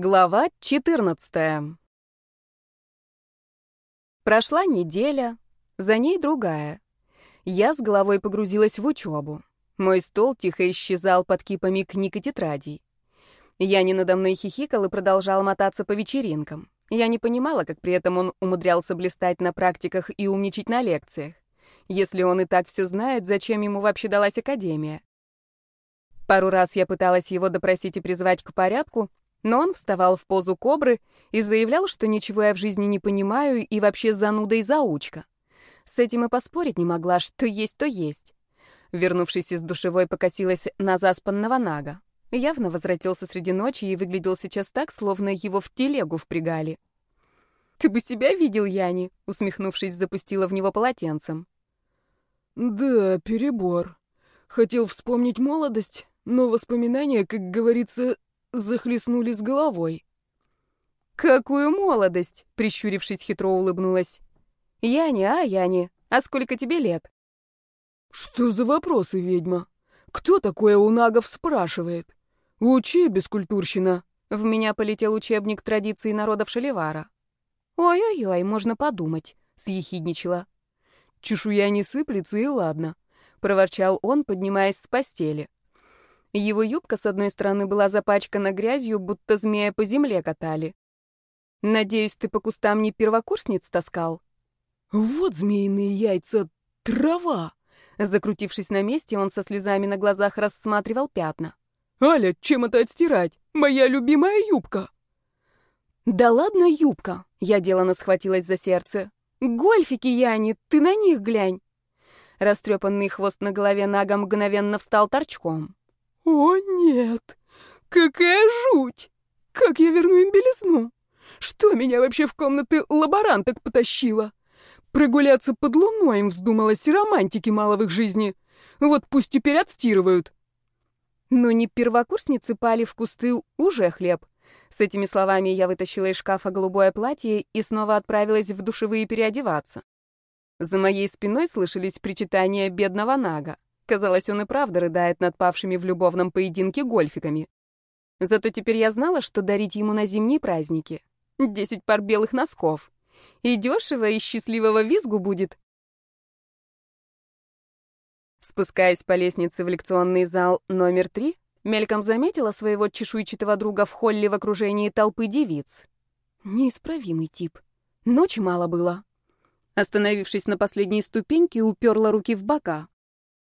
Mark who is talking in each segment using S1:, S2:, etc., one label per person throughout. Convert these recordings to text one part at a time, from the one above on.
S1: Глава 14. Прошла неделя, за ней другая. Я с головой погрузилась в учебу. Мой стол тихо исчезал под кипами книг и тетрадей. Я не надо мной хихикал и продолжал мотаться по вечеринкам. Я не понимала, как при этом он умудрялся блистать на практиках и умничать на лекциях. Если он и так все знает, зачем ему вообще далась академия? Пару раз я пыталась его допросить и призвать к порядку, но он вставал в позу кобры и заявлял, что ничего я в жизни не понимаю и вообще зануда и заучка. С этим и поспорить не могла, что есть, то есть. Вернувшись из душевой, покосилась на заспанного Нага. Явно возвратился среди ночи и выглядел сейчас так, словно его в телегу впрягали. «Ты бы себя видел, Яни?» — усмехнувшись, запустила в него полотенцем.
S2: «Да, перебор. Хотел вспомнить молодость, но воспоминания, как говорится, захлестнули с головой.
S1: «Какую молодость!» — прищурившись, хитро улыбнулась. «Яни, а, Яни, а сколько тебе лет?»
S2: «Что за вопросы, ведьма? Кто такое у нагов спрашивает? Учи, бескультурщина!»
S1: В меня полетел учебник традиций народов Шаливара. «Ой-ой-ой, можно подумать», — съехидничала.
S2: «Чешуя не сыплется, и ладно», — проворчал он, поднимаясь с постели.
S1: Его юбка с одной стороны была запачкана грязью, будто змея по земле катали. «Надеюсь, ты по кустам не первокурсниц таскал?»
S2: «Вот змеиные яйца, трава!»
S1: Закрутившись на месте, он со слезами на глазах рассматривал пятна.
S2: «Аля, чем это отстирать? Моя любимая юбка!»
S1: «Да ладно, юбка!» — я делано схватилась за сердце. «Гольфики, Яни, ты на них глянь!» Растрепанный хвост на голове Нага мгновенно встал торчком.
S2: «О, нет! Какая жуть! Как я верну им белизну? Что меня вообще в комнаты лаборанток потащило? Прогуляться под луной им вздумалось, и романтики мало в жизни. Вот пусть теперь отстирывают».
S1: Но не первокурсницы пали в кусты, уже хлеб. С этими словами я вытащила из шкафа голубое платье и снова отправилась в душевые переодеваться. За моей спиной слышались причитания бедного Нага. Казалось, он и правда рыдает над павшими в любовном поединке гольфиками. Зато теперь я знала, что дарить ему на зимние праздники. Десять пар белых носков. И дешево, и счастливого визгу будет. Спускаясь по лестнице в лекционный зал номер три, мельком заметила своего чешуйчатого друга в холле в окружении толпы девиц. Неисправимый тип. Ночи мало было. Остановившись на последней ступеньке, уперла руки в бока.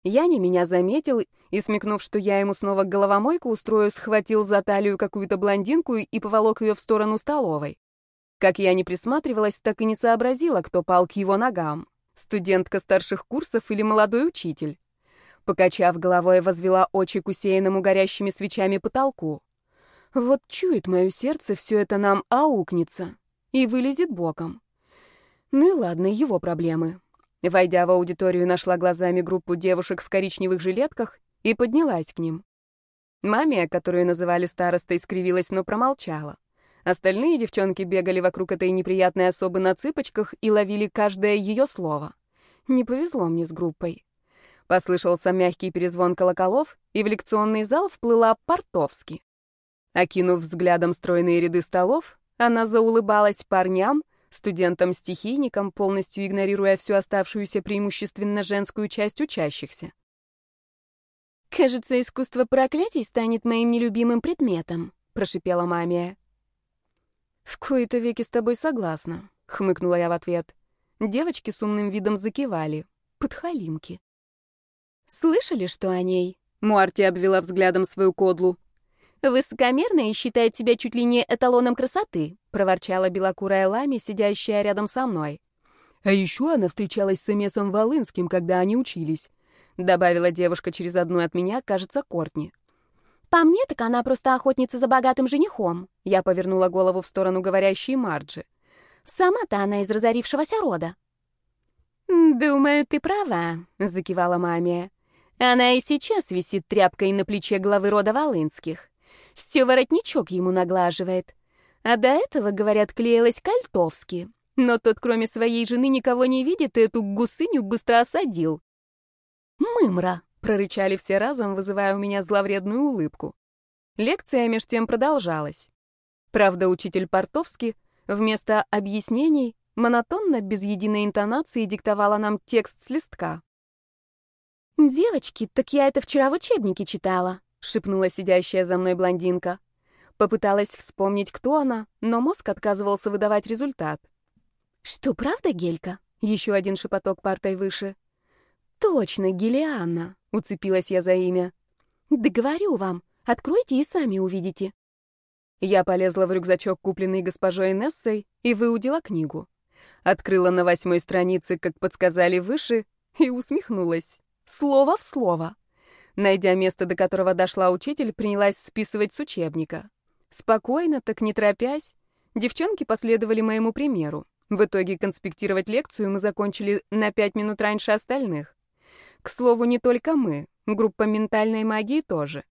S1: Яня меня заметил и, смекнув, что я ему снова головомойку устрою, схватил за талию какую-то блондинку и поволок ее в сторону столовой. Как я не присматривалась, так и не сообразила, кто пал к его ногам. Студентка старших курсов или молодой учитель. Покачав головой, возвела очи к усеянному горящими свечами потолку. Вот чует мое сердце, все это нам аукнется и вылезет боком. Ну и ладно, его проблемы. Войдя в аудиторию, нашла глазами группу девушек в коричневых жилетках и поднялась к ним. Маме, которую называли старостой, скривилась, но промолчала. Остальные девчонки бегали вокруг этой неприятной особы на цыпочках и ловили каждое ее слово. Не повезло мне с группой. Послышался мягкий перезвон колоколов, и в лекционный зал вплыла Портовски. Окинув взглядом стройные ряды столов, она заулыбалась парням, студентам-стихийникам, полностью игнорируя всю оставшуюся преимущественно женскую часть учащихся. «Кажется, искусство проклятий станет моим нелюбимым предметом», — прошипела мамия. «В кои-то веки с тобой согласна», — хмыкнула я в ответ. Девочки с умным видом закивали. Подхалимки. «Слышали, что о ней?» — Муарти обвела взглядом свою кодлу. «Высокомерная считает себя чуть ли не эталоном красоты», — проворчала белокурая Лами, сидящая рядом со мной.
S2: «А еще она встречалась с Эмесом Волынским, когда они учились», —
S1: добавила девушка через одну от меня, кажется, Кортни.
S3: «По мне, так она просто охотница за богатым женихом», —
S1: я повернула голову в сторону говорящей Марджи.
S3: «Сама-то она из разорившегося рода».
S1: «Думаю, ты права», — закивала мамия. «Она и сейчас висит тряпкой на плече главы рода Волынских. Все воротничок ему наглаживает. А до этого, говорят, клеилась Кольтовски. Но тот, кроме своей жены, никого не видит, и эту гусыню быстро осадил. «Мымра!» — прорычали все разом, вызывая у меня зловредную улыбку. Лекция меж тем продолжалась. Правда, учитель Портовский вместо объяснений монотонно, без единой интонации, диктовала нам текст с листка.
S3: «Девочки, так я это вчера в учебнике читала», — шепнула сидящая за мной блондинка.
S1: Попыталась вспомнить, кто она, но мозг отказывался выдавать результат.
S3: «Что, правда, Гелька?»
S1: Еще один шепоток партой выше.
S3: «Точно, Гелианна», — уцепилась я за имя. «Да говорю вам, откройте и сами увидите».
S1: Я полезла в рюкзачок, купленный госпожой Нессой, и выудила книгу. Открыла на восьмой странице, как подсказали выше, и усмехнулась. Слово в слово. Найдя место, до которого дошла учитель, принялась списывать с учебника. Спокойно, так не торопясь, девчонки последовали моему примеру. В итоге конспектировать лекцию мы закончили на пять минут раньше остальных. К слову, не только мы, группа ментальной магии тоже.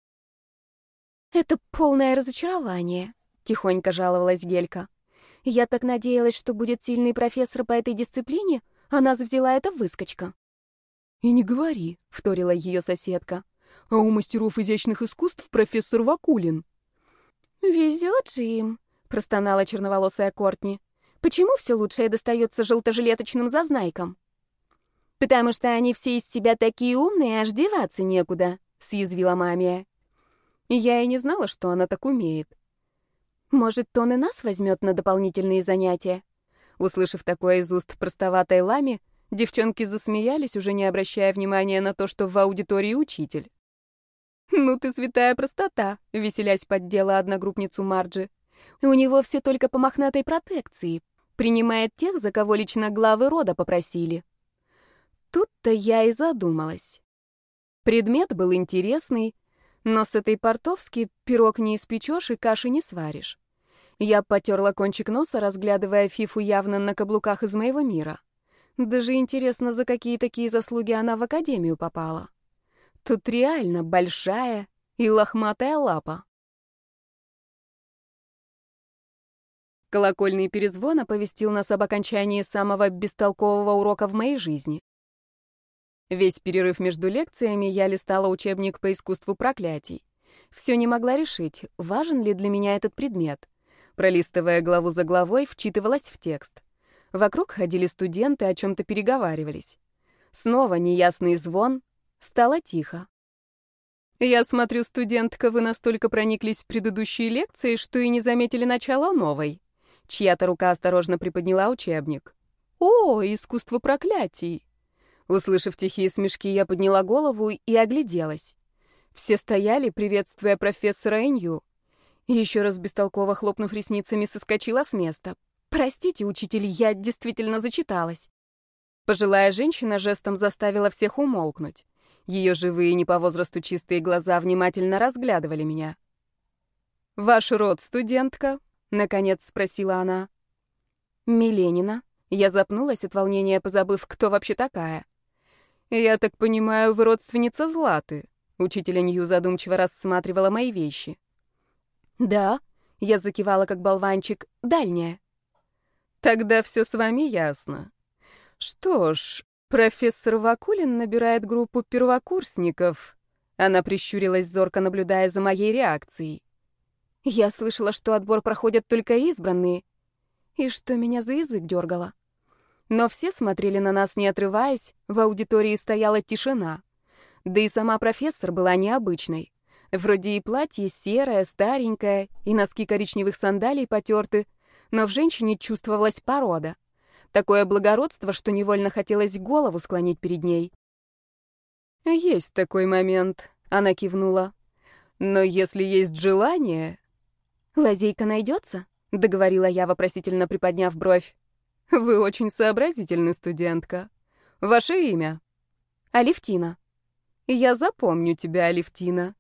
S3: «Это полное разочарование», — тихонько жаловалась Гелька. «Я так надеялась, что будет сильный профессор по этой дисциплине, а нас взяла эта выскочка».
S2: «И не говори», — вторила ее соседка. «А у мастеров изящных искусств профессор Вакулин».
S3: «Везет же им», — простонала черноволосая Кортни. «Почему все лучшее достается желтожилеточным зазнайкам?» «Потому что они все из себя такие умные, аж деваться некуда», — съязвила мамия.
S1: Я и не знала, что она так умеет.
S3: Может, он и нас возьмет на дополнительные занятия?
S1: Услышав такое из уст простоватой лами, девчонки засмеялись, уже не обращая внимания на то, что в аудитории учитель. «Ну ты святая простота», — веселясь поддела одногруппницу Марджи.
S3: «У него все только по мохнатой протекции. Принимает тех, за кого лично главы рода попросили».
S1: Тут-то я и задумалась. Предмет был интересный, но с этой портовски пирог не испечешь и каши не сваришь. Я потерла кончик носа, разглядывая Фифу явно на каблуках из моего мира. Даже интересно, за какие такие заслуги она в академию попала. Тут реально большая и лохматая лапа. Колокольный перезвон оповестил нас об окончании самого бестолкового урока в моей жизни. Весь перерыв между лекциями я листала учебник по искусству проклятий. Все не могла решить, важен ли для меня этот предмет. Пролистывая главу за главой, вчитывалась в текст. Вокруг ходили студенты, о чем-то переговаривались. Снова неясный звон, стало тихо. «Я смотрю, студентка, вы настолько прониклись в предыдущие лекции, что и не заметили начала новой». Чья-то рука осторожно приподняла учебник. «О, искусство проклятий! Услышав тихие смешки, я подняла голову и огляделась. Все стояли, приветствуя профессора Энью. Еще раз бестолково хлопнув ресницами, соскочила с места. «Простите, учитель, я действительно зачиталась». Пожилая женщина жестом заставила всех умолкнуть. Ее живые, не по возрасту чистые глаза внимательно разглядывали меня. «Ваш род, студентка?» — наконец спросила она. «Миленина». Я запнулась от волнения, позабыв, кто вообще такая. «Я так понимаю, вы родственница Златы?» Учитель Нью задумчиво рассматривала мои вещи.
S3: «Да», — я закивала как болванчик, — «дальняя».
S1: «Тогда все с вами ясно. Что ж, профессор Вакулин набирает группу первокурсников». Она прищурилась, зорко наблюдая за моей реакцией.
S3: «Я слышала, что отбор проходят только избранные. И что меня за язык дергало?»
S1: Но все смотрели на нас, не отрываясь, в аудитории стояла тишина. Да и сама профессор была необычной. Вроде и платье серое, старенькое, и носки коричневых сандалий потерты, но в женщине чувствовалась порода. Такое благородство, что невольно хотелось голову склонить перед ней. «Есть такой момент», — она кивнула. «Но если есть желание...»
S3: «Лазейка найдется?»
S1: — договорила я, вопросительно приподняв бровь. Вы очень сообразительны, студентка. Ваше имя?
S3: Алевтина.
S1: Я запомню тебя, Алевтина.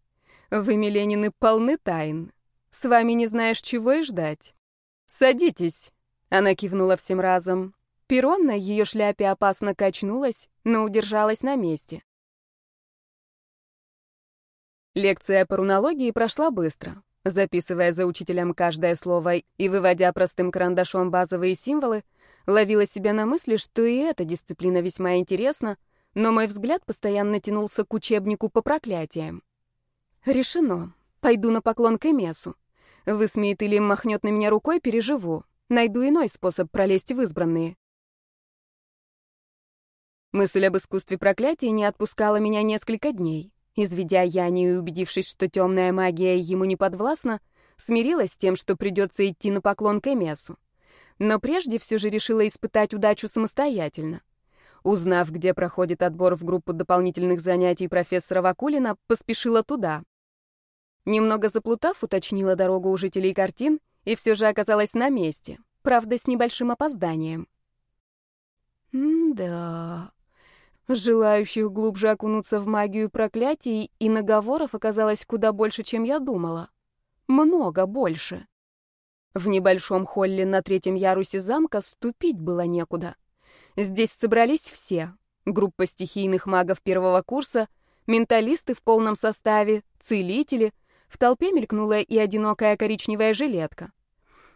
S1: Вы, Миленины, полны тайн. С вами не знаешь, чего и ждать. Садитесь. Она кивнула всем разом. Перрон на ее шляпе опасно качнулась, но удержалась на месте. Лекция по рунологии прошла быстро. Записывая за учителем каждое слово и выводя простым карандашом базовые символы, Ловила себя на мысли, что и эта дисциплина весьма интересна, но мой взгляд постоянно тянулся к учебнику по проклятиям. Решено. Пойду на поклон к Эмесу. Высмеет или махнет на меня рукой, переживу. Найду иной способ пролезть в избранные. Мысль об искусстве проклятия не отпускала меня несколько дней. Изведя Яни и убедившись, что темная магия ему не подвластна, смирилась с тем, что придется идти на поклон к Эмесу. Но прежде все же решила испытать удачу самостоятельно. Узнав, где проходит отбор в группу дополнительных занятий профессора Вакулина, поспешила туда. Немного заплутав, уточнила дорогу у жителей картин и все же оказалась на месте, правда, с небольшим опозданием. М-да... Желающих глубже окунуться в магию проклятий и наговоров оказалось куда больше, чем я думала. Много больше. В небольшом холле на третьем ярусе замка ступить было некуда. Здесь собрались все. Группа стихийных магов первого курса, менталисты в полном составе, целители. В толпе мелькнула и одинокая коричневая жилетка.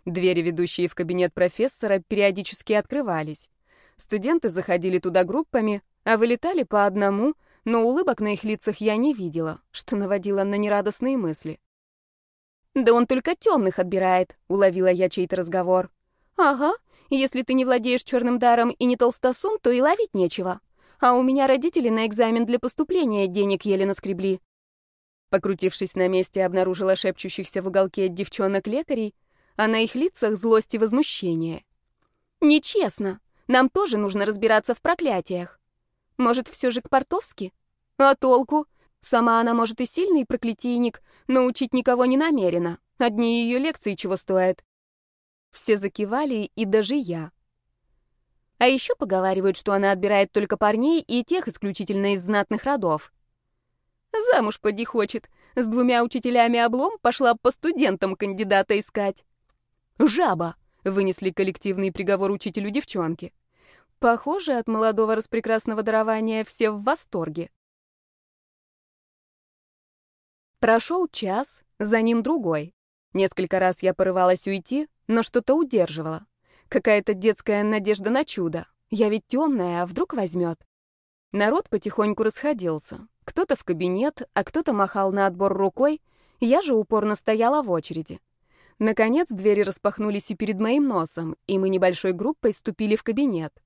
S1: Двери, ведущие в кабинет профессора, периодически открывались. Студенты заходили туда группами, а вылетали по одному, но улыбок на их лицах я не видела, что наводило на нерадостные мысли. «Да он только темных отбирает», — уловила я чей-то разговор. «Ага, если ты не владеешь черным даром и не толстосум, то и ловить нечего. А у меня родители на экзамен для поступления денег еле наскребли». Покрутившись на месте, обнаружила шепчущихся в уголке девчонок-лекарей, а на их лицах злость и возмущение. «Нечестно. Нам тоже нужно разбираться в проклятиях. Может, все же к Портовски? А толку? Сама она, может, и сильный проклятийник, но учить никого не намерена. Одни ее лекции чего стоят. Все закивали, и даже я. А еще поговаривают, что она отбирает только парней и тех исключительно из знатных родов. Замуж поди хочет. С двумя учителями облом пошла по студентам кандидата искать. «Жаба!» — вынесли коллективный приговор учителю девчонки. Похоже, от молодого распрекрасного дарования все в восторге. Прошел час, за ним другой. Несколько раз я порывалась уйти, но что-то удерживало. Какая-то детская надежда на чудо. Я ведь темная, а вдруг возьмет? Народ потихоньку расходился. Кто-то в кабинет, а кто-то махал на отбор рукой. Я же упорно стояла в очереди. Наконец двери распахнулись и перед моим носом, и мы небольшой группой ступили в кабинет.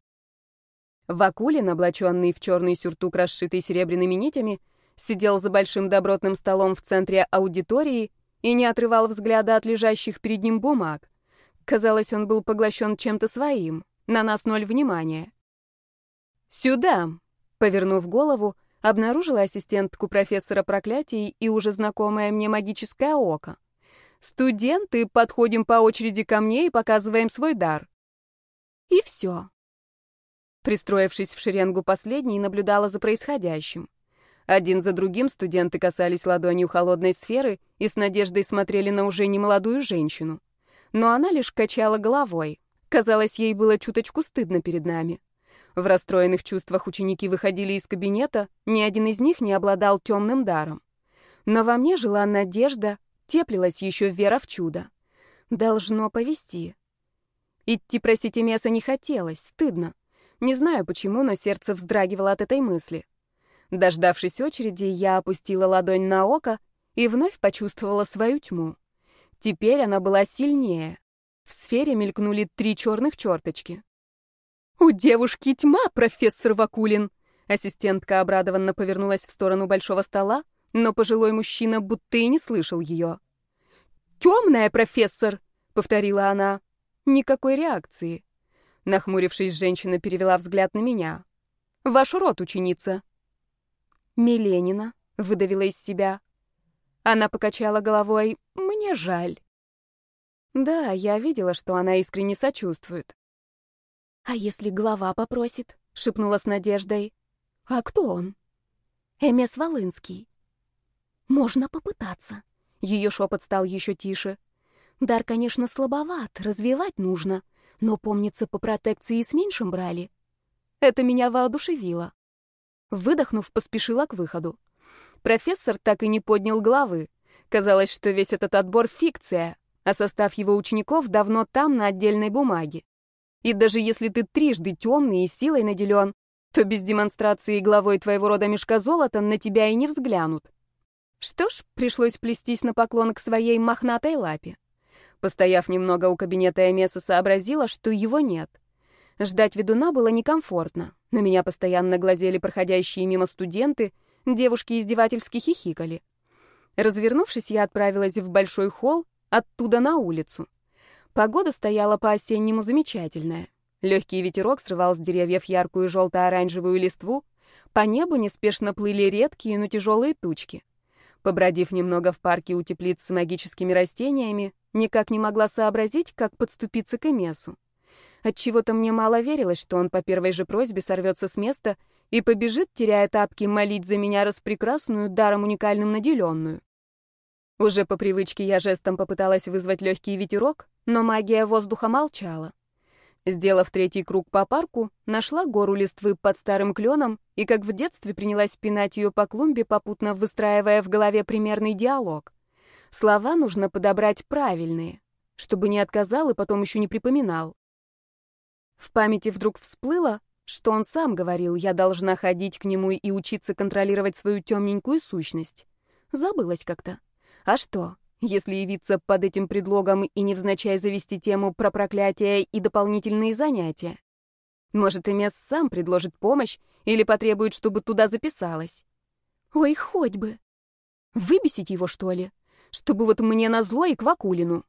S1: Вакулин, облаченный в черный сюртук, расшитый серебряными нитями, сидел за большим добротным столом в центре аудитории и не отрывал взгляда от лежащих перед ним бумаг. Казалось, он был поглощен чем-то своим. На нас ноль внимания. «Сюда!» — повернув голову, обнаружила ассистентку профессора проклятий и уже знакомое мне магическое око. «Студенты, подходим по очереди ко мне и показываем свой дар». И все. Пристроившись в шеренгу последней, наблюдала за происходящим. Один за другим студенты касались ладонью холодной сферы и с надеждой смотрели на уже немолодую женщину. Но она лишь качала головой. Казалось, ей было чуточку стыдно перед нами. В расстроенных чувствах ученики выходили из кабинета, ни один из них не обладал темным даром. Но во мне жила надежда, теплилась еще вера в чудо. Должно повести. Идти просить Эмеса не хотелось, стыдно. Не знаю почему, но сердце вздрагивало от этой мысли. Дождавшись очереди, я опустила ладонь на око и вновь почувствовала свою тьму. Теперь она была сильнее. В сфере мелькнули три черных черточки. «У девушки тьма, профессор Вакулин!» Ассистентка обрадованно повернулась в сторону большого стола, но пожилой мужчина будто и не слышал ее. «Темная, профессор!» — повторила она. Никакой реакции. Нахмурившись, женщина перевела взгляд на меня. «Ваш род, ученица». «Миленина», — выдавила из себя. Она покачала головой. «Мне жаль». Да, я видела, что она искренне сочувствует. «А если глава попросит?» — шепнула с надеждой. «А кто он?» «Эмес Волынский». «Можно попытаться». Ее шепот стал еще тише. «Дар, конечно, слабоват, развивать нужно, но, помнится, по протекции с меньшим брали. Это меня воодушевило. Выдохнув, поспешила к выходу. Профессор так и не поднял головы. Казалось, что весь этот отбор — фикция, а состав его учеников давно там, на отдельной бумаге. И даже если ты трижды темный и силой наделен, то без демонстрации главой твоего рода мешка золота на тебя и не взглянут. Что ж, пришлось плестись на поклон к своей мохнатой лапе. Постояв немного у кабинета Эмеса, сообразила, что его нет. Ждать ведуна было некомфортно. На меня постоянно глазели проходящие мимо студенты, девушки издевательски хихикали. Развернувшись, я отправилась в большой холл, оттуда на улицу. Погода стояла по-осеннему замечательная. Легкий ветерок срывал с деревьев яркую желто-оранжевую листву, по небу неспешно плыли редкие, но тяжелые тучки. Побродив немного в парке у теплиц с магическими растениями, никак не могла сообразить, как подступиться к Эмесу. Отчего-то мне мало верилось, что он по первой же просьбе сорвется с места и побежит, теряя тапки, молить за меня распрекрасную, даром уникальным наделенную. Уже по привычке я жестом попыталась вызвать легкий ветерок, но магия воздуха молчала. Сделав третий круг по парку, нашла гору листвы под старым кленом и, как в детстве, принялась пинать ее по клумбе, попутно выстраивая в голове примерный диалог. Слова нужно подобрать правильные, чтобы не отказал и потом еще не припоминал. В памяти вдруг всплыло, что он сам говорил, я должна ходить к нему и учиться контролировать свою темненькую сущность. Забылась как-то. А что? Если явиться под этим предлогом и невзначай завести тему про проклятие и дополнительные занятия. Может, Эмес сам предложит помощь или потребует, чтобы туда записалась. Ой, хоть бы. Выбесить его, что ли? Чтобы вот мне назло и к Вакулину.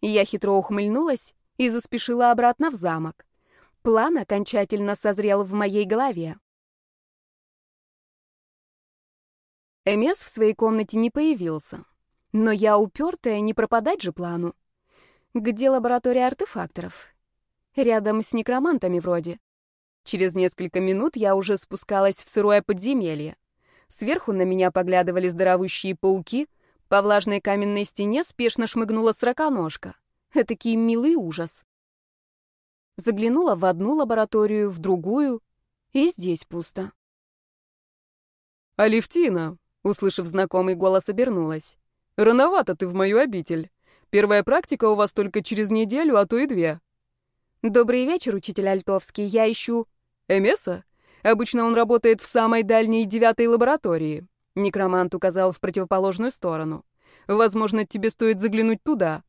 S1: Я хитро ухмыльнулась и заспешила обратно в замок. План окончательно созрел в моей голове. Эмес в своей комнате не появился. Но я упертая, не пропадать же плану. Где лаборатория артефакторов? Рядом с некромантами вроде. Через несколько минут я уже спускалась в сырое подземелье. Сверху на меня поглядывали здоровущие пауки, по влажной каменной стене спешно шмыгнула сороконожка. Этакий милый ужас. Заглянула в одну лабораторию, в другую, и здесь пусто.
S2: «Алевтина!» — услышав знакомый голос, обернулась. Рановато ты в мою обитель. Первая практика у вас только через неделю, а то и две.
S1: Добрый вечер, учитель Альтовский. Я ищу...
S2: Эмеса? Обычно он работает в самой дальней девятой лаборатории. Некромант указал в противоположную сторону. Возможно, тебе стоит заглянуть туда.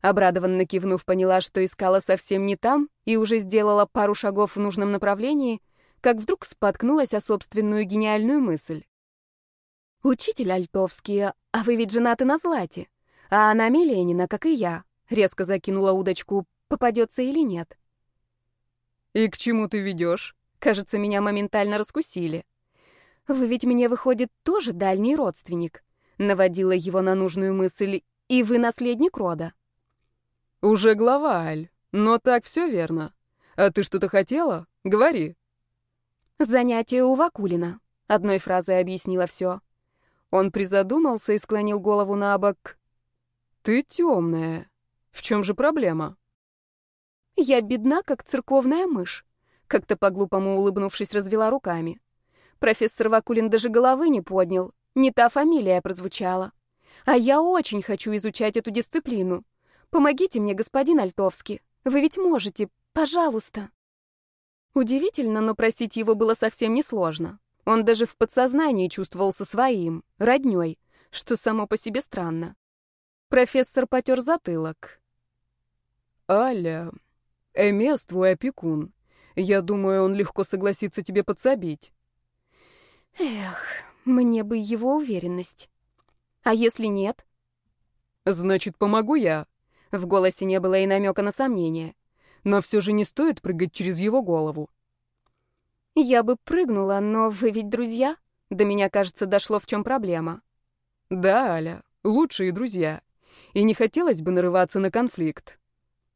S1: Обрадованно кивнув, поняла, что искала совсем не там, и уже сделала пару шагов в нужном направлении, как вдруг споткнулась о собственную гениальную мысль. «Учитель Альтовский, а вы ведь женаты на Злате, а она Миленина, как и я», — резко закинула удочку, попадется или нет.
S2: «И к чему ты ведешь?»
S1: Кажется, меня моментально раскусили. «Вы ведь мне, выходит, тоже дальний родственник», — наводила его на нужную мысль, «и вы наследник рода».
S2: «Уже глава, Аль, но так все верно. А ты что-то хотела? Говори».
S1: «Занятие у Вакулина», — одной фразой объяснила все.
S2: Он призадумался и склонил голову на бок. «Ты темная. В чем же проблема?»
S1: «Я бедна, как церковная мышь», — как-то по-глупому улыбнувшись, развела руками. Профессор Вакулин даже головы не поднял, не та фамилия прозвучала. А я очень хочу изучать эту дисциплину. Помогите мне, господин Альтовский. Вы ведь можете, пожалуйста. Удивительно, но просить его было совсем несложно. Он даже в подсознании чувствовался своим, роднёй, что само по себе странно. Профессор потер затылок.
S2: «Аля, Эмес твой опекун. Я думаю, он легко согласится тебе подсобить».
S1: «Эх, мне бы его уверенность. А если нет?»
S2: «Значит, помогу я».
S1: В голосе не было и намека на сомнение.
S2: «Но все же не стоит прыгать через его голову.
S1: Я бы прыгнула, но вы ведь друзья? До меня, кажется, дошло, в чем проблема.
S2: Да, Аля, лучшие друзья. И не хотелось бы нарываться на конфликт.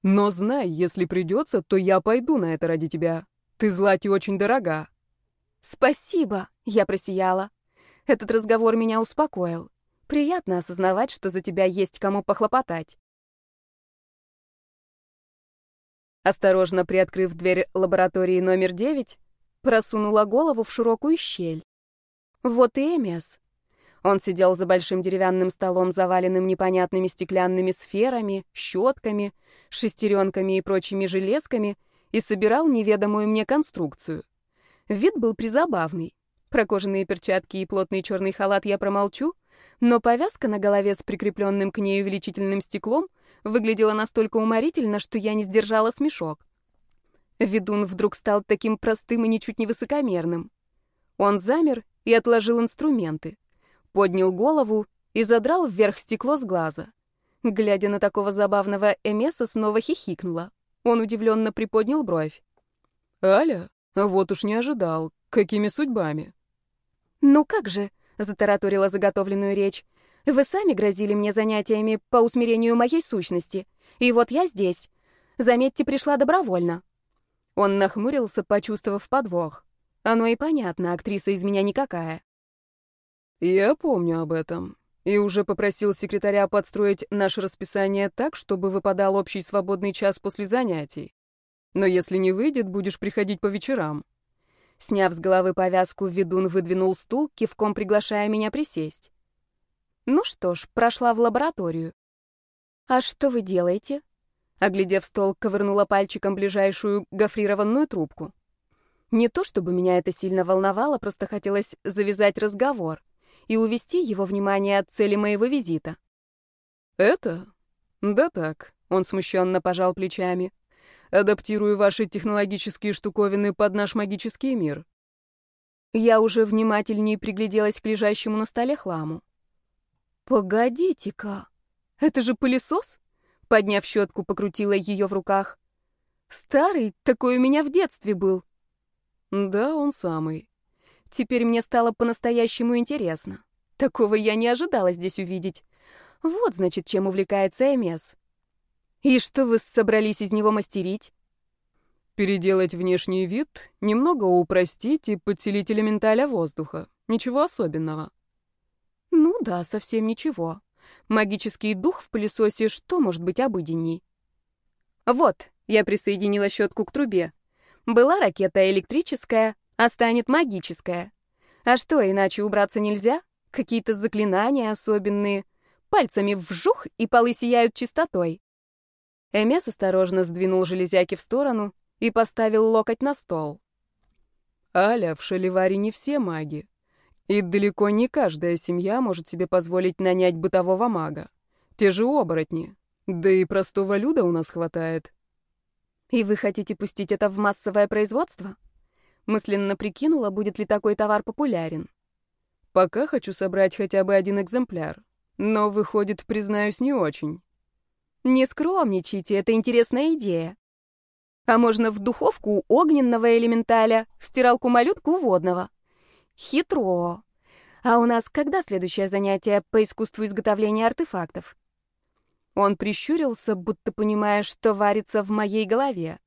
S2: Но знай, если придется, то я пойду на это ради тебя. Ты Злате очень дорога.
S1: Спасибо, я просияла. Этот разговор меня успокоил. Приятно осознавать, что за тебя есть кому похлопотать. Осторожно приоткрыв дверь лаборатории номер девять, просунула голову в широкую щель. Вот и Эмиас. Он сидел за большим деревянным столом, заваленным непонятными стеклянными сферами, щетками, шестеренками и прочими железками, и собирал неведомую мне конструкцию. Вид был призабавный. Про кожаные перчатки и плотный черный халат я промолчу, но повязка на голове с прикрепленным к ней увеличительным стеклом выглядело настолько уморительно, что я не сдержала смешок. Ведун вдруг стал таким простым и ничуть не высокомерным. Он замер и отложил инструменты, поднял голову и задрал вверх стекло с глаза. Глядя на такого забавного Эмеса, снова хихикнула. Он удивленно приподнял бровь.
S2: «Аля, вот уж не ожидал. Какими судьбами?»
S1: «Ну как же», — затараторила заготовленную речь, «вы сами грозили мне занятиями по усмирению моей сущности. И вот я здесь. Заметьте, пришла добровольно». Он нахмурился, почувствовав подвох. Оно и понятно, актриса из меня никакая.
S2: Я помню об этом. И уже попросил секретаря подстроить наше расписание так, чтобы выпадал общий свободный час после занятий. Но если не выйдет, будешь приходить по вечерам.
S1: Сняв с головы повязку, ведун выдвинул стул, кивком приглашая меня присесть. Ну что ж, прошла в лабораторию. А что вы делаете? Оглядев стол, ковырнула пальчиком ближайшую гофрированную трубку. Не то чтобы меня это сильно волновало, просто хотелось завязать разговор и увести его внимание от цели моего визита.
S2: «Это? Да так», — он смущенно пожал плечами. «Адаптирую ваши технологические штуковины под наш магический мир».
S1: Я уже внимательнее пригляделась к лежащему на столе хламу. «Погодите-ка, это же пылесос?» Подняв щетку, покрутила ее в руках. «Старый, такой у меня в детстве был».
S2: Да, он самый.
S1: Теперь мне стало по-настоящему интересно. Такого я не ожидала здесь увидеть. Вот, значит, чем увлекается МС. И что вы собрались из него мастерить?
S2: Переделать внешний вид, немного упростить и подселить элементаля воздуха. Ничего особенного.
S1: Ну да, совсем ничего. Магический дух в пылесосе что может быть обыденней? Вот, я присоединила щетку к трубе. Была ракета электрическая, а станет магическая. А что, иначе убраться нельзя? Какие-то заклинания особенные. Пальцами вжух, и полы сияют чистотой. Эмес осторожно сдвинул железяки в сторону и поставил локоть на стол.
S2: «Аля, в Шаливаре не все маги. И далеко не каждая семья может себе позволить нанять бытового мага. Те же оборотни. Да и простого люда у нас хватает.
S1: И вы хотите пустить это в массовое производство? Мысленно прикинула, будет ли такой товар популярен.
S2: Пока хочу собрать хотя бы один экземпляр. Но, выходит, признаюсь, не очень.
S1: Не скромничайте, это интересная идея. А можно в духовку огненного элементаля, в стиралку-малютку водного. Хитро. А у нас когда следующее занятие по искусству изготовления артефактов? Он прищурился, будто понимая, что варится в моей голове.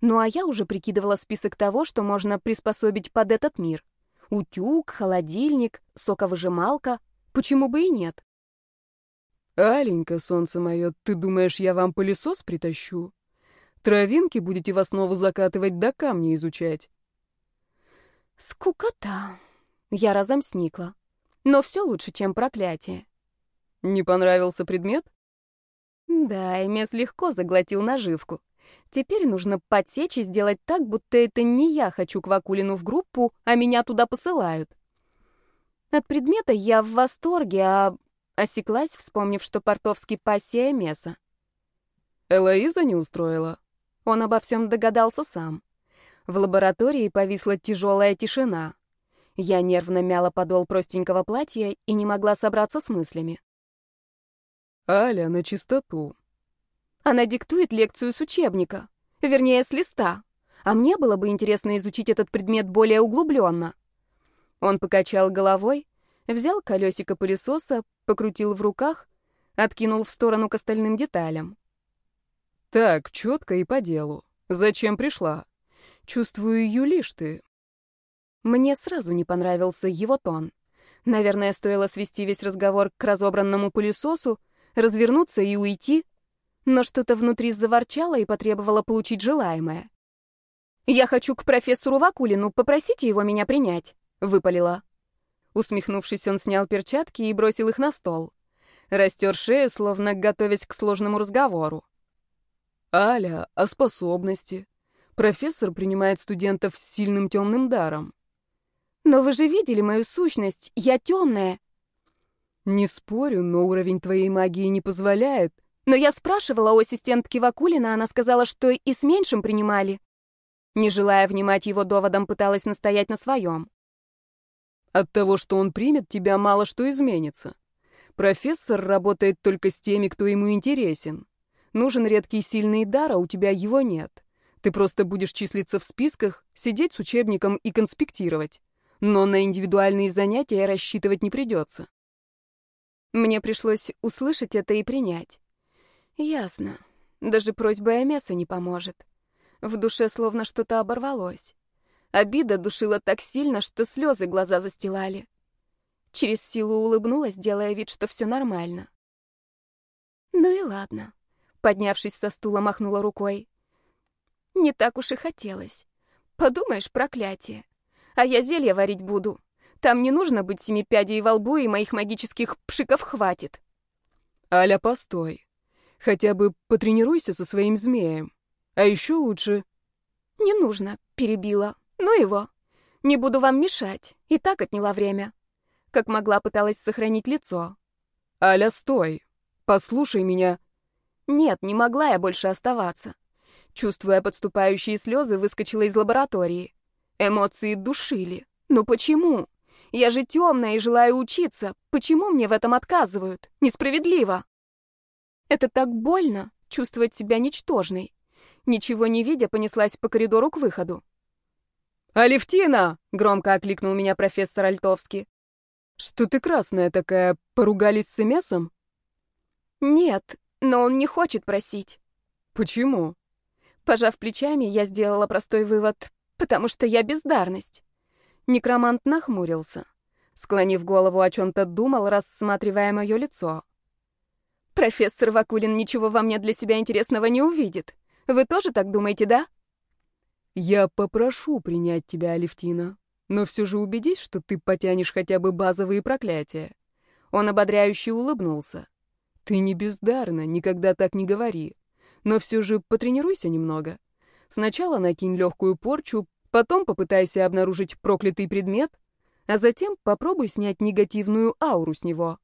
S1: Ну а я уже прикидывала список того, что можно приспособить под этот мир. Утюг, холодильник, соковыжималка. Почему бы и нет?
S2: «Аленька, солнце мое, ты думаешь, я вам пылесос притащу? Травинки будете в основу закатывать, да камни изучать».
S1: «Скукота!» Я разом сникла. Но все лучше, чем проклятие.
S2: «Не понравился предмет?»
S1: Да, Эмес легко заглотил наживку. Теперь нужно подсечь и сделать так, будто это не я хочу к Вакулину в группу, а меня туда посылают. От предмета я в восторге, а осеклась, вспомнив, что Портовский пассия Эмеса.
S2: Элоиза не устроила.
S1: Он обо всем догадался сам. В лаборатории повисла тяжелая тишина. Я нервно мяла подол простенького платья и не могла собраться с мыслями.
S2: Аля, на чистоту.
S1: Она диктует лекцию с учебника. Вернее, с листа. А мне было бы интересно изучить этот предмет более углубленно. Он покачал головой, взял колесико пылесоса, покрутил в руках, откинул в сторону к остальным деталям.
S2: Так, четко и по делу. Зачем пришла? Чувствую, юлишь ты.
S1: Мне сразу не понравился его тон. Наверное, стоило свести весь разговор к разобранному пылесосу, развернуться и уйти, но что-то внутри заворчало и потребовало получить желаемое. «Я хочу к профессору Вакулину, попросите его меня принять», — выпалила. Усмехнувшись, он снял перчатки и бросил их на стол. Растер шею, словно готовясь к сложному разговору.
S2: «Аля, о способности. Профессор принимает студентов с сильным темным даром».
S1: «Но вы же видели мою сущность, я темная».
S2: Не спорю, но уровень твоей магии не позволяет.
S3: Но я спрашивала у ассистентки Вакулина, она сказала, что и с меньшим принимали. Не желая внимать его доводам, пыталась настоять на своем.
S2: От того, что он примет, тебя мало что изменится. Профессор работает только с теми, кто ему интересен. Нужен редкий сильный дар, а у тебя его нет. Ты просто будешь числиться в списках, сидеть с учебником и конспектировать. Но на индивидуальные занятия рассчитывать не придется.
S3: Мне пришлось услышать это и принять. Ясно. Даже просьба Эмеса не поможет. В душе словно что-то оборвалось. Обида душила так сильно, что слезы глаза застилали. Через силу улыбнулась, делая вид, что все нормально. Ну и ладно. Поднявшись со стула, махнула рукой. Не так уж и хотелось. Подумаешь, проклятие. А я зелье варить буду. Там не нужно быть семи пядей во лбу, и моих магических пшиков хватит.
S2: Аля, постой. Хотя бы потренируйся со своим змеем. А еще лучше...
S3: Не нужно, перебила. Ну его. Не буду вам мешать. И так отняла время. Как могла, пыталась сохранить лицо.
S2: Аля, стой. Послушай меня.
S3: Нет, не могла я больше оставаться. Чувствуя подступающие слезы, выскочила из лаборатории. Эмоции душили. Ну почему? Я же темная и желаю учиться. Почему мне в этом отказывают? Несправедливо. Это так больно, чувствовать себя ничтожной. Ничего не видя, понеслась по коридору к выходу.
S2: «Алевтина!»
S3: — громко окликнул меня профессор Альтовский.
S2: «Что ты красная такая? Поругались с Эмесом?»
S3: «Нет, но он не хочет просить».
S2: «Почему?»
S3: Пожав плечами, я сделала простой вывод, потому что я бездарность. Некромант нахмурился. Склонив голову, о чем-то думал, рассматривая мое лицо. Профессор Вакулин ничего во мне для себя интересного не увидит. Вы тоже так думаете, да?
S2: Я попрошу принять тебя, Алевтина, но все же убедись, что ты потянешь хотя бы базовые проклятия. Он ободряюще улыбнулся. Ты не бездарна, никогда так не говори. Но все же потренируйся немного. Сначала накинь легкую порчу, потом попытайся обнаружить проклятый предмет, а затем попробуй снять негативную ауру с него.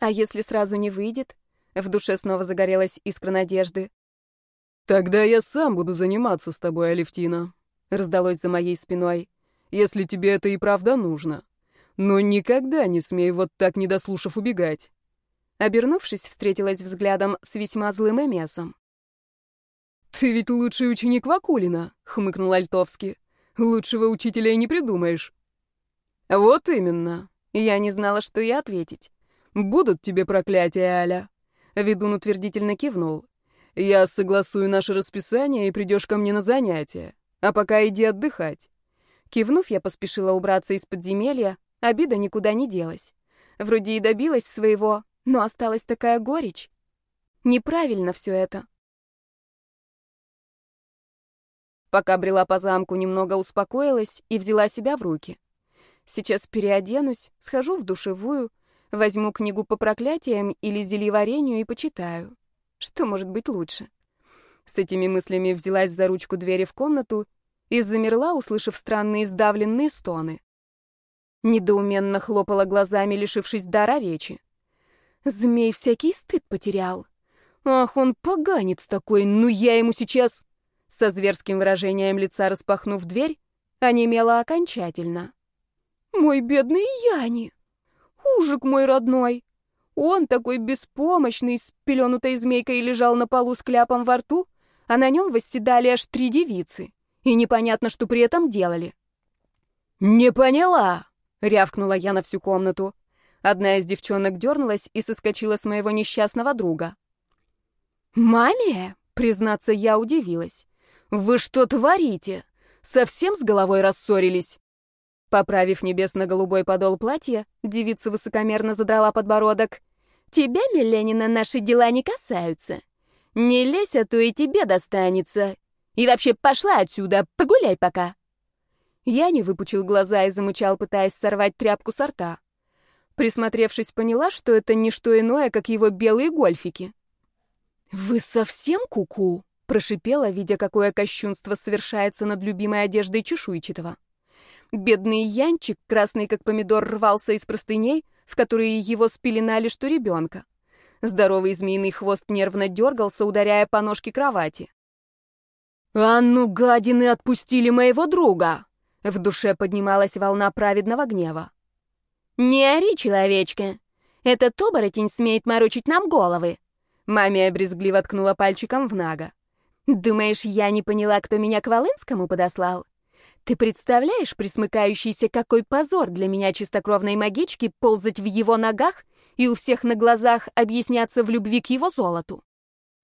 S3: А если сразу не выйдет? В душе снова загорелась искра надежды.
S2: Тогда я сам буду заниматься с тобой, Алевтина, раздалось за моей спиной. Если тебе это и правда нужно. Но никогда не смей вот так не дослушав убегать.
S3: Обернувшись, встретилась взглядом с весьма злым эмесом.
S2: «Ты ведь лучший ученик Вакулина», — хмыкнул Альтовский. «Лучшего учителя и не придумаешь». «Вот именно. Я не знала, что и ответить. «Будут тебе проклятия, Аля!» Ведун утвердительно кивнул. «Я согласую наше расписание, и придешь ко мне на занятия. А пока иди отдыхать».
S3: Кивнув, я поспешила убраться из подземелья, обида никуда не делась. Вроде и добилась своего, но осталась такая горечь. Неправильно все это. Пока брела по замку, немного успокоилась и взяла себя в руки. Сейчас переоденусь, схожу в душевую, Возьму книгу по проклятиям или зельеварению и почитаю. Что может быть лучше? С этими мыслями взялась за ручку двери в комнату и замерла, услышав странные сдавленные стоны. Недоуменно хлопала глазами, лишившись дара речи. Змей всякий стыд потерял. Ах, он поганец такой, ну я ему сейчас... Со зверским выражением лица распахнув дверь, онемела окончательно. «Мой бедный Яни!» Ужик мой родной. Он такой беспомощный, с пеленутой змейкой лежал на полу с кляпом во рту, а на нем восседали аж три девицы. И непонятно, что при этом делали. «Не поняла!» — рявкнула я на всю комнату. Одна из девчонок дернулась и соскочила с моего несчастного друга. «Маме?» — признаться, я удивилась. «Вы что творите? Совсем с головой рассорились?» Поправив небесно-голубой подол платья, девица высокомерно задрала подбородок. «Тебя, Миленина, наши дела не касаются. Не лезь, а то и тебе достанется. И вообще пошла отсюда, погуляй пока». Я не выпучил глаза и замучал, пытаясь сорвать тряпку со рта. Присмотревшись, поняла, что это не что иное, как его белые гольфики. «Вы совсем куку?» -ку — прошипела, видя, какое кощунство совершается над любимой одеждой чешуйчатого. Бедный Янчик, красный как помидор, рвался из простыней, в которые его спеленали, что ребенка.
S1: Здоровый змеиный хвост нервно дергался, ударяя по ножке кровати. «А ну, гадины, отпустили моего друга!» В душе поднималась волна праведного гнева. «Не ори, человечка! Этот оборотень смеет морочить нам головы!» Мамия брезгливо ткнула пальчиком в Нага. «Думаешь, я не поняла, кто меня к Волынскому подослал? Ты представляешь, присмыкающийся, какой позор для меня чистокровной магички ползать в его ногах и у всех на глазах объясняться в любви к его золоту?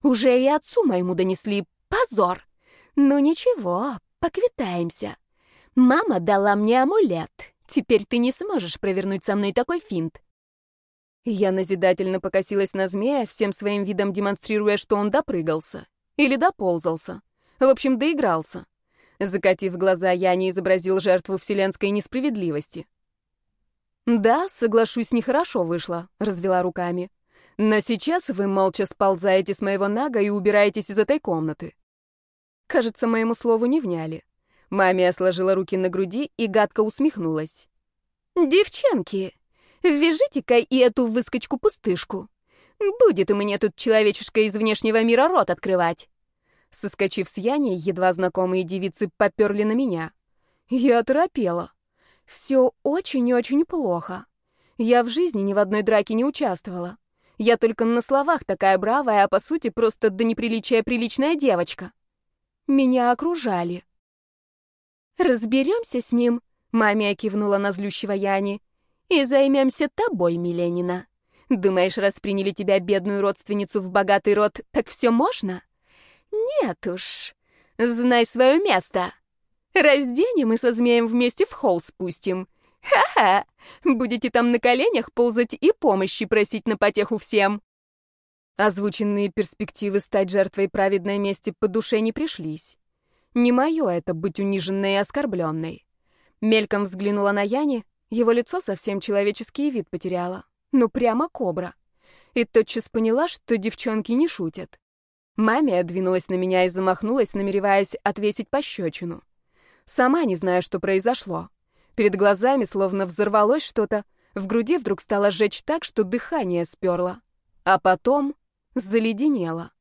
S1: Уже и отцу моему донесли позор. Ну ничего, поквитаемся. Мама дала мне амулет. Теперь ты не сможешь провернуть со мной такой финт. Я назидательно покосилась на змея, всем своим видом демонстрируя, что он допрыгался. Или доползался. В общем, доигрался. Закатив глаза, я не изобразил жертву вселенской несправедливости. «Да, соглашусь, нехорошо вышло», — развела руками. «Но сейчас вы молча сползаете с моего нага и убираетесь из этой комнаты». Кажется, моему слову не вняли. Мамия сложила руки на груди и гадко усмехнулась. «Девчонки, вяжите-ка и эту выскочку-пустышку. Будет у меня тут человечешка из внешнего мира рот открывать». Соскочив с Яни, едва знакомые девицы поперли на меня. Я оторопела. Все очень-очень плохо. Я в жизни ни в одной драке не участвовала. Я только на словах такая бравая, а по сути просто до неприличия приличная девочка. Меня окружали. «Разберемся с ним», — мамия кивнула на злющего Яни, «и займемся тобой, Миленина. Думаешь, раз приняли тебя, бедную родственницу, в богатый род, так все можно? Нет уж. Знай свое место. Разденем и со змеем вместе в холл спустим. Ха-ха! Будете там на коленях ползать и помощи просить на потеху всем». Озвученные перспективы стать жертвой праведной мести по душе не пришлись. Не мое это быть униженной и оскорбленной. Мельком взглянула на Яни, его лицо совсем человеческий вид потеряло. Ну, прямо кобра. И тотчас поняла, что девчонки не шутят. Мамия двинулась на меня и замахнулась, намереваясь отвесить пощечину. Сама не знаю, что произошло. Перед глазами словно взорвалось что-то, в груди вдруг стало жечь так, что дыхание сперло. А потом заледенело.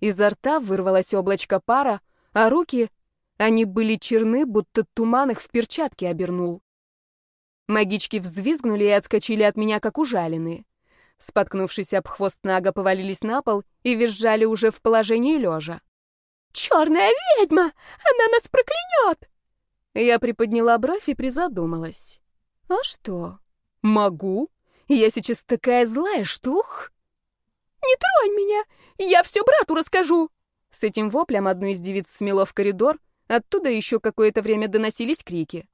S1: Изо рта вырвалось облачко пара, а руки, они были черны, будто туман их в перчатке обернул. Магички взвизгнули и отскочили от меня, как ужаленные. Споткнувшись об хвост Нага, повалились на пол и визжали уже в положении лежа. «Черная ведьма! Она нас проклянет!» Я приподняла бровь и призадумалась. «А что? Могу? Я сейчас такая злая штух!» «Не тронь меня! Я все брату расскажу!» С этим воплем одну из девиц смело в коридор, оттуда еще какое-то время доносились крики.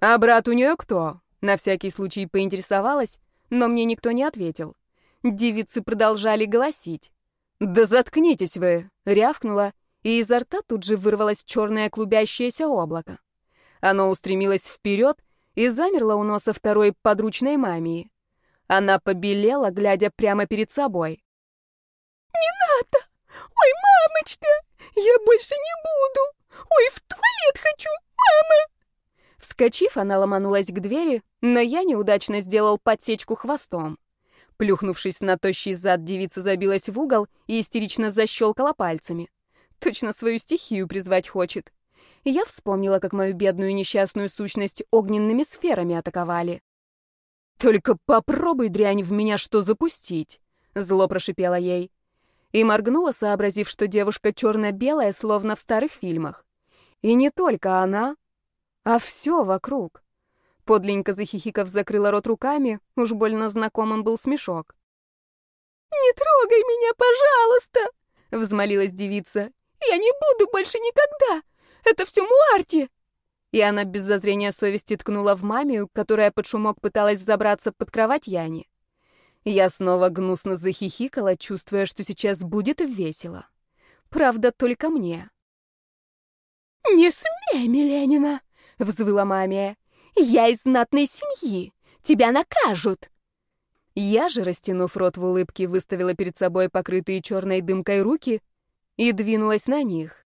S1: «А брат у нее кто?» На всякий случай поинтересовалась, но мне никто не ответил. Девицы продолжали голосить. «Да заткнитесь вы!» — рявкнула, и изо рта тут же вырвалось черное клубящееся облако. Оно устремилось вперед и замерло у носа второй подручной мамии. Она побелела, глядя прямо перед собой.
S2: «Не надо! Ой, мамочка! Я больше не буду! Ой, в туалет хочу! Мама!»
S1: Вскочив, она ломанулась к двери, но я неудачно сделал подсечку хвостом. Плюхнувшись на тощий зад, девица забилась в угол и истерично защелкала пальцами. Точно свою стихию призвать хочет. Я вспомнила, как мою бедную несчастную сущность огненными сферами атаковали. «Только попробуй, дрянь, в меня что запустить!» — зло прошипела ей. И моргнула, сообразив, что девушка черно-белая, словно в старых фильмах. И не только она, а все вокруг. Подленько захихиков закрыла рот руками, уж больно знакомым был смешок.
S2: «Не трогай меня, пожалуйста!» — взмолилась девица. «Я не буду больше никогда! Это все Муарти!»
S1: И она без зазрения совести ткнула в мамию, которая под шумок пыталась забраться под кровать Яни. Я снова гнусно захихикала, чувствуя, что сейчас будет весело. Правда, только мне.
S2: «Не смей, Миленина!» — взвыла мамия. «Я из знатной семьи! Тебя накажут!»
S1: Я же, растянув рот в улыбке, выставила перед собой покрытые черной дымкой руки и двинулась на них.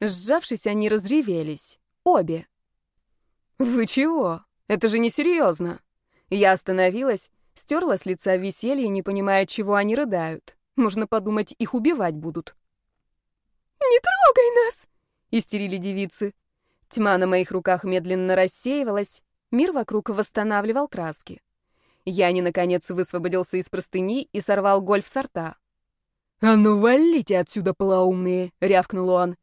S1: Сжавшись, они разревелись. Обе. «Вы чего? Это же несерьезно!» Я остановилась, Стерла с лица веселье, не понимая, чего они рыдают. Нужно подумать, их убивать будут.
S2: «Не трогай нас!»
S1: — истерили девицы. Тьма на моих руках медленно рассеивалась, мир вокруг восстанавливал краски. Яни, наконец, высвободился из простыни и сорвал гольф с рта.
S2: «А ну, валите отсюда, полоумные!» — рявкнул он.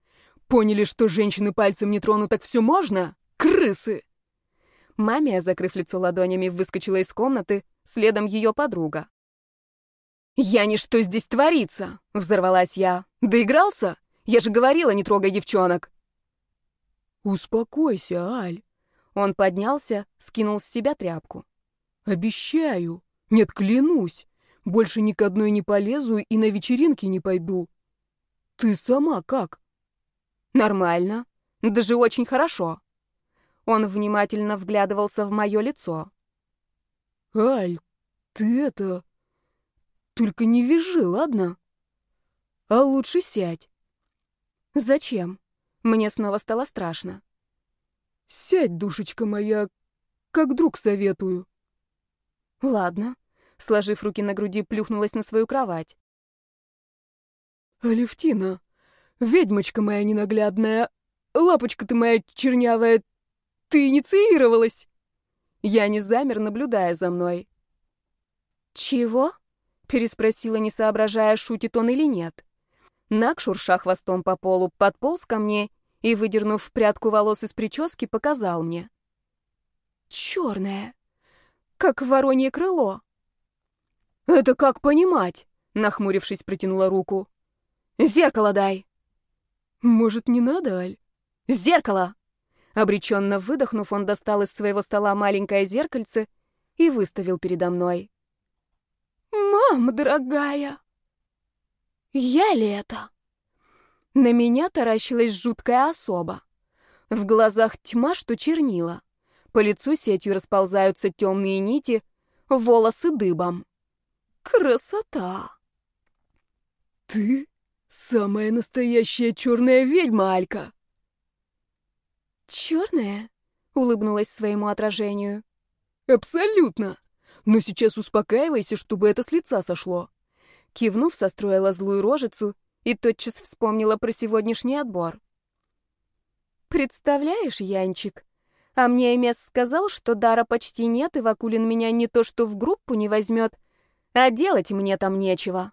S2: «Поняли, что женщины пальцем не тронут, так все можно? Крысы!»
S1: Мамия, закрыв лицо ладонями, выскочила из комнаты, следом ее подруга.
S2: «Яни, что здесь творится?» — взорвалась я. «Доигрался? Я же говорила, не трогай девчонок!» «Успокойся, Аль!»
S1: Он поднялся, скинул с себя тряпку.
S2: «Обещаю! Нет, клянусь! Больше ни к одной не полезу и на вечеринки не пойду. Ты сама как?»
S1: «Нормально. Даже очень хорошо». Он внимательно вглядывался в мое лицо.
S2: «Аль, ты это... Только не вяжи, ладно? А лучше сядь».
S1: «Зачем?» Мне снова стало страшно.
S2: «Сядь, душечка моя, как друг советую».
S1: «Ладно», — сложив руки на груди, плюхнулась на свою кровать.
S2: «Алевтина, ведьмочка моя ненаглядная, лапочка ты моя чернявая, ты инициировалась!»
S1: Я не замер, наблюдая за мной. «Чего?» — переспросила, не соображая, шутит он или нет. Нак, шурша хвостом по полу, подполз ко мне и, выдернув прядку волос из прически, показал мне. «Черное, как воронье крыло». «Это как понимать?» — нахмурившись, протянула руку. «Зеркало дай».
S2: «Может, не надо, Аль?»
S1: «Зеркало!» Обреченно выдохнув, он достал из своего стола маленькое зеркальце и выставил передо мной.
S2: «Мама дорогая!» Я ли это?
S1: На меня таращилась жуткая особа. В глазах тьма, что чернила. По лицу сетью расползаются темные нити, волосы дыбом. Красота!
S2: Ты самая настоящая черная ведьма, Алька.
S1: Черная? Улыбнулась своему отражению.
S2: Абсолютно. Но сейчас успокаивайся, чтобы это с лица сошло.
S1: Кивнув, состроила злую рожицу и тотчас вспомнила про сегодняшний отбор. «Представляешь, Янчик, а мне Эмес сказал, что дара почти нет, и Вакулин меня не то что в группу не возьмет, а делать мне там нечего».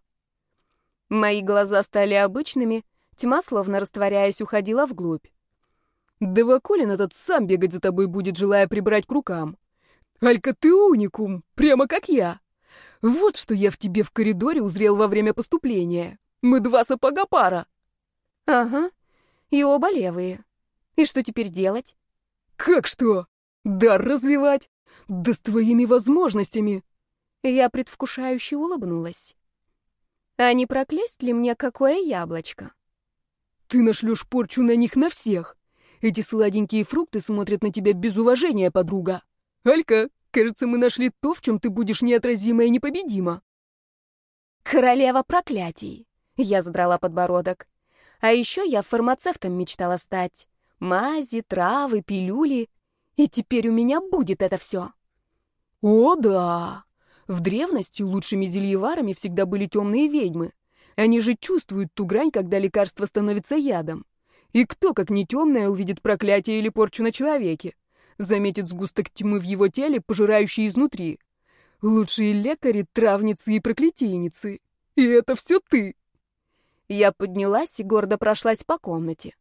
S1: Мои глаза стали обычными, тьма, словно растворяясь, уходила вглубь.
S2: «Да Вакулин этот сам бегать за тобой будет, желая прибрать к рукам. Алька, ты уникум, прямо как я!» Вот что я в тебе в коридоре узрел во время поступления. Мы два сапога пара.
S1: Ага, и оба левые. И что теперь делать?
S2: Как что? Дар развивать? Да с твоими возможностями.
S1: Я предвкушающе улыбнулась. А не проклясть ли мне какое яблочко?
S2: Ты нашлешь порчу на них на всех. Эти сладенькие фрукты смотрят на тебя без уважения, подруга. Алька, Кажется, мы нашли то, в чем ты будешь неотразима и непобедима.
S1: Королева проклятий. Я задрала подбородок. А еще я фармацевтом мечтала стать. Мази, травы, пилюли. И теперь у меня будет это все.
S2: О, да! В древности лучшими зельеварами всегда были темные ведьмы. Они же чувствуют ту грань, когда лекарство становится ядом. И кто, как не темная, увидит проклятие или порчу на человеке? заметит сгусток тьмы в его теле, пожирающий изнутри. Лучшие лекари, травницы и проклятийницы. И это все ты.
S1: Я поднялась и гордо прошлась по комнате.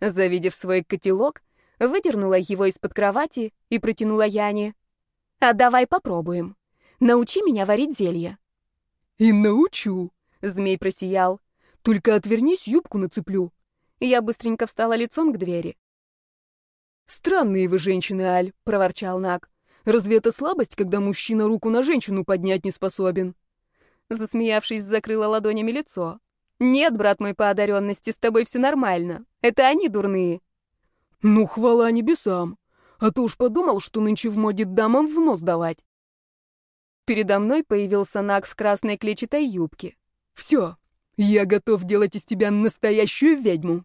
S1: Завидев свой котелок, выдернула его из-под кровати и протянула Яне. «А давай попробуем. Научи меня варить зелье».
S2: «И научу», —
S1: змей просиял.
S2: «Только отвернись, юбку нацеплю».
S1: Я быстренько встала лицом к двери.
S2: «Странные вы женщины, Аль», — проворчал Нак. «Разве это слабость, когда мужчина руку на женщину поднять не способен?»
S1: Засмеявшись, закрыла ладонями лицо. «Нет, брат мой по одаренности, с тобой все нормально. Это они дурные».
S2: «Ну, хвала небесам. А то уж подумал, что нынче в моде дамам в нос давать».
S1: Передо мной появился Нак в красной клетчатой юбке.
S2: «Все, я готов делать из тебя настоящую ведьму».